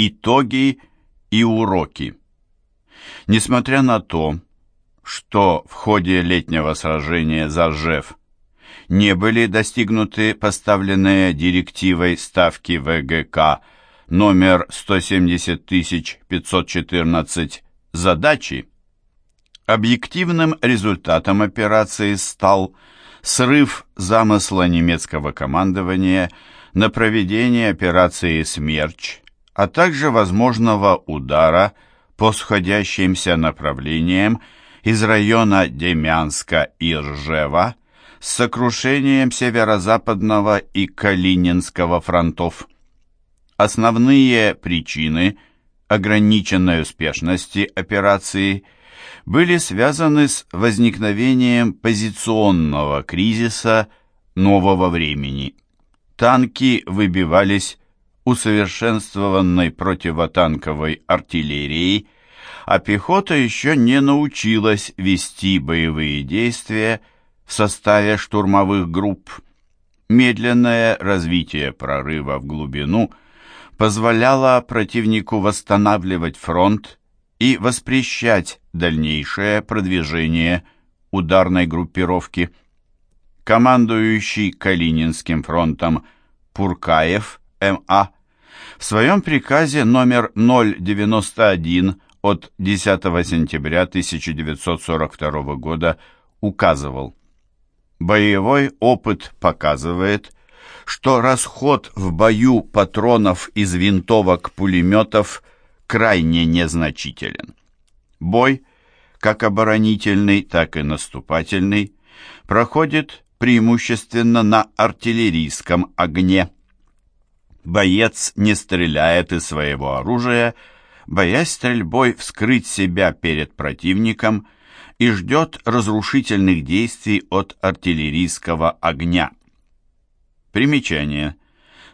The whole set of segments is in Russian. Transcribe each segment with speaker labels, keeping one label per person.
Speaker 1: Итоги и уроки. Несмотря на то, что в ходе летнего сражения за Ржев не были достигнуты поставленные директивой ставки ВГК номер 170514 задачи, объективным результатом операции стал срыв замысла немецкого командования на проведение операции «Смерч», а также возможного удара по сходящимся направлениям из района Демянска и Ржева с сокрушением северо-западного и Калининского фронтов. Основные причины ограниченной успешности операции были связаны с возникновением позиционного кризиса нового времени. Танки выбивались усовершенствованной противотанковой артиллерией, а пехота еще не научилась вести боевые действия в составе штурмовых групп. Медленное развитие прорыва в глубину позволяло противнику восстанавливать фронт и воспрещать дальнейшее продвижение ударной группировки. Командующий Калининским фронтом Пуркаев М.А. в своем приказе номер 091 от 10 сентября 1942 года указывал Боевой опыт показывает, что расход в бою патронов из винтовок пулеметов крайне незначителен. Бой, как оборонительный, так и наступательный, проходит преимущественно на артиллерийском огне. Боец не стреляет из своего оружия, боясь стрельбой вскрыть себя перед противником и ждет разрушительных действий от артиллерийского огня. Примечание.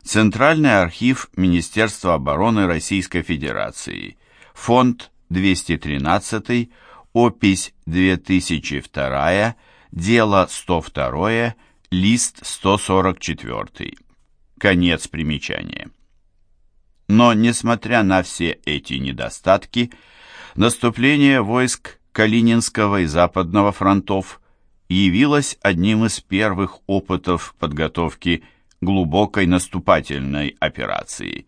Speaker 1: Центральный архив Министерства обороны Российской Федерации. Фонд 213, опись 2002, дело 102, лист 144. Конец примечания. Но, несмотря на все эти недостатки, наступление войск Калининского и Западного фронтов явилось одним из первых опытов подготовки глубокой наступательной операции.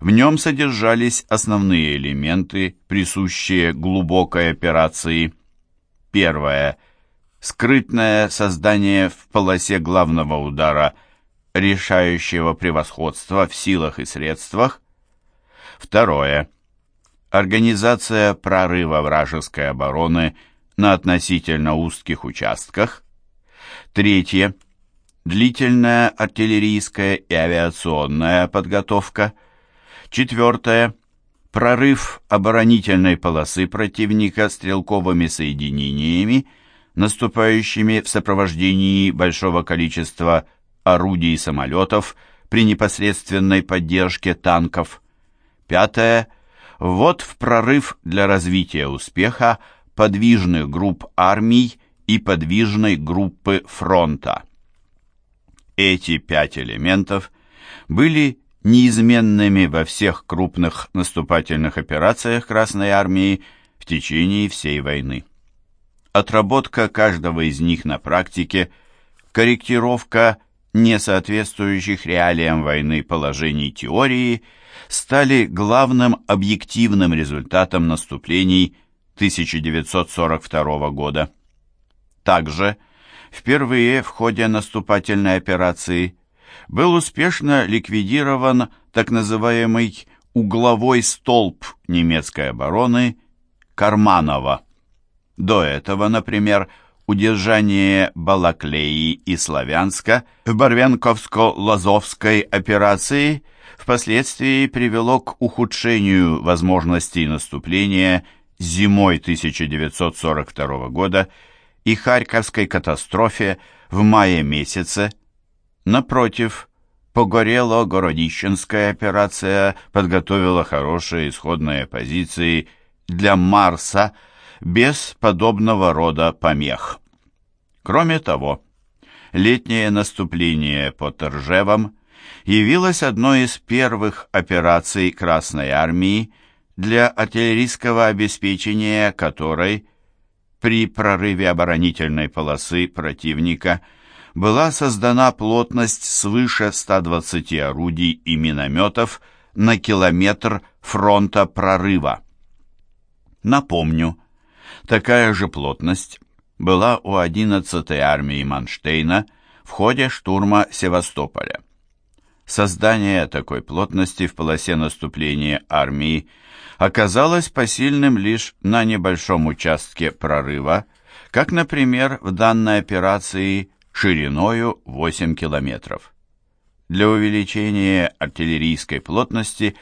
Speaker 1: В нем содержались основные элементы, присущие глубокой операции. Первое. Скрытное создание в полосе главного удара решающего превосходства в силах и средствах. Второе. Организация прорыва вражеской обороны на относительно узких участках. Третье длительная артиллерийская и авиационная подготовка. Четвертое. Прорыв оборонительной полосы противника стрелковыми соединениями, наступающими в сопровождении большого количества орудий и самолетов при непосредственной поддержке танков. Пятое. Ввод в прорыв для развития успеха подвижных групп армий и подвижной группы фронта. Эти пять элементов были неизменными во всех крупных наступательных операциях Красной Армии в течение всей войны. Отработка каждого из них на практике, корректировка несоответствующих реалиям войны положений теории стали главным объективным результатом наступлений 1942 года. Также, Впервые в ходе наступательной операции был успешно ликвидирован так называемый угловой столб немецкой обороны Карманова. До этого, например, удержание Балаклеи и Славянска в Барвенковско-Лазовской операции впоследствии привело к ухудшению возможностей наступления зимой 1942 года и Харьковской катастрофе в мае месяце. Напротив, Погорело-Городищенская операция подготовила хорошие исходные позиции для Марса без подобного рода помех. Кроме того, летнее наступление по Торжевам явилась одной из первых операций Красной Армии, для артиллерийского обеспечения которой при прорыве оборонительной полосы противника была создана плотность свыше 120 орудий и минометов на километр фронта прорыва. Напомню, такая же плотность была у 11-й армии Манштейна в ходе штурма Севастополя. Создание такой плотности в полосе наступления армии оказалось посильным лишь на небольшом участке прорыва, как, например, в данной операции шириною 8 километров. Для увеличения артиллерийской плотности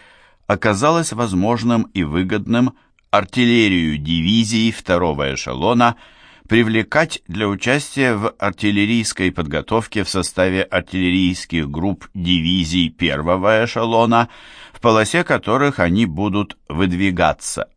Speaker 1: оказалось возможным и выгодным артиллерию дивизии второго эшелона – привлекать для участия в артиллерийской подготовке в составе артиллерийских групп дивизий первого эшелона, в полосе которых они будут выдвигаться.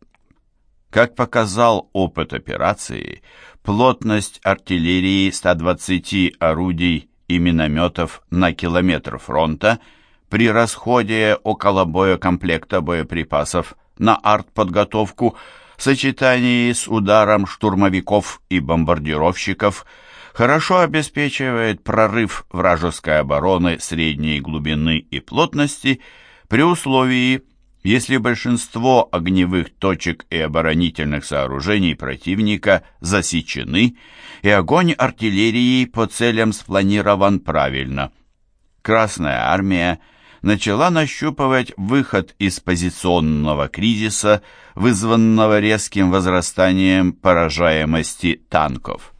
Speaker 1: Как показал опыт операции, плотность артиллерии 120 орудий и минометов на километр фронта при расходе около боекомплекта боеприпасов на артподготовку – в сочетании с ударом штурмовиков и бомбардировщиков хорошо обеспечивает прорыв вражеской обороны средней глубины и плотности при условии, если большинство огневых точек и оборонительных сооружений противника засечены, и огонь артиллерии по целям спланирован правильно. Красная армия – начала нащупывать выход из позиционного кризиса, вызванного резким возрастанием поражаемости танков.